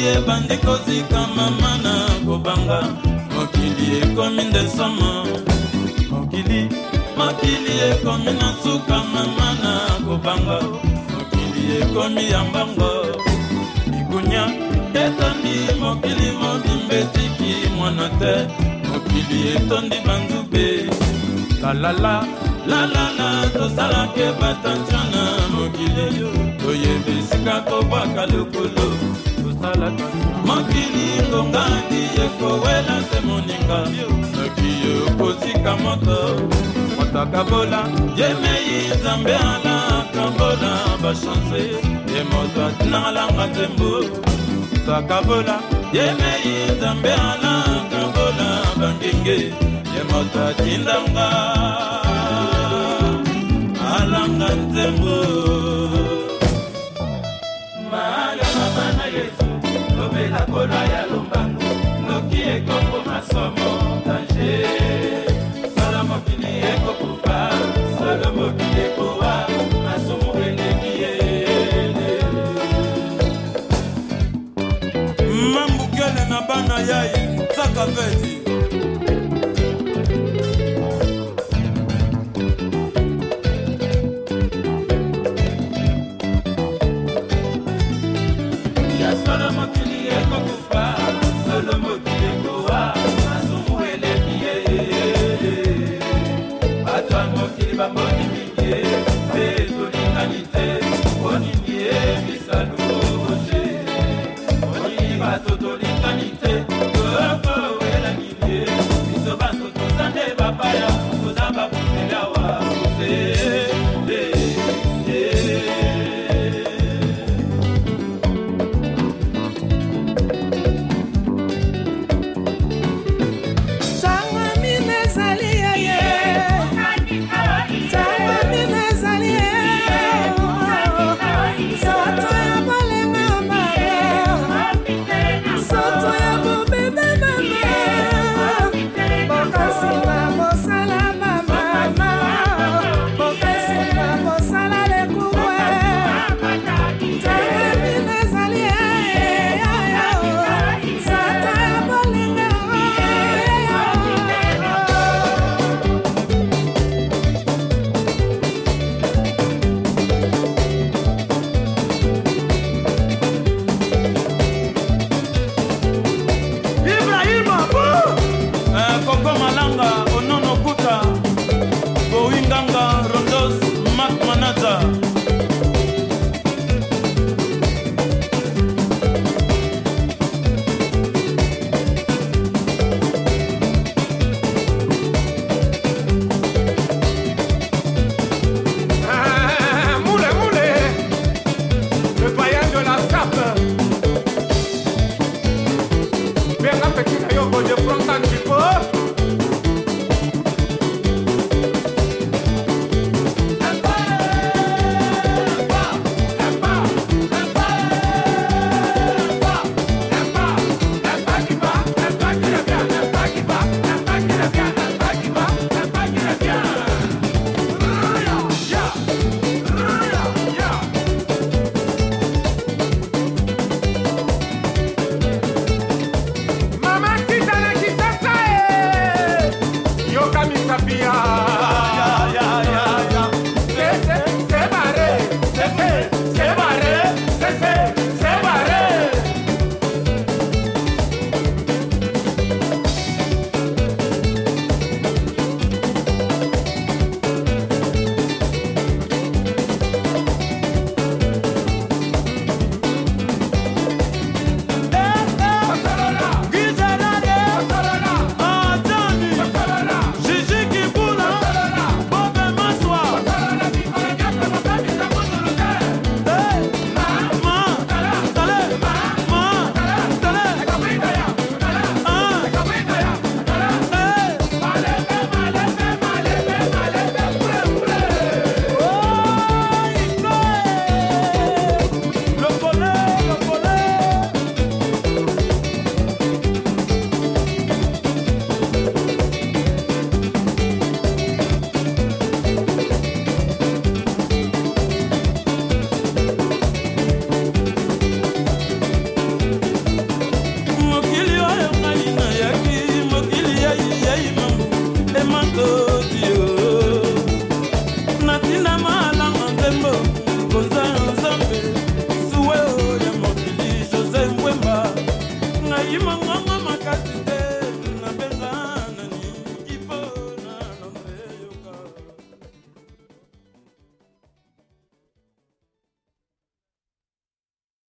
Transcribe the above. ebandi kozika mama na kobanga mokili ekomi nde nsomo mokili mokili ekomi na suka mama na kobanga ekomi ya mbango igunya etondi mokili mobimba etiki mwana te mokili etondi banzube lalala lalala tosalaki batention na mokili yo toyebi esika kobwaka lokolo tosalaki mokili ngongadi ekowela se moninga soki yo kosika moto alaka kabola ye mei nzambe alakabola bachanse ye moto atinangalanga nzembo takabola ye mei nzambe alakabola bangenge ye moto atindanga alanga nzembo malamama na yesu lobela kola ya lombangu noki ekombo masomo danger bamboni mingi mpe tolinganite ponini ebisanu sabiá.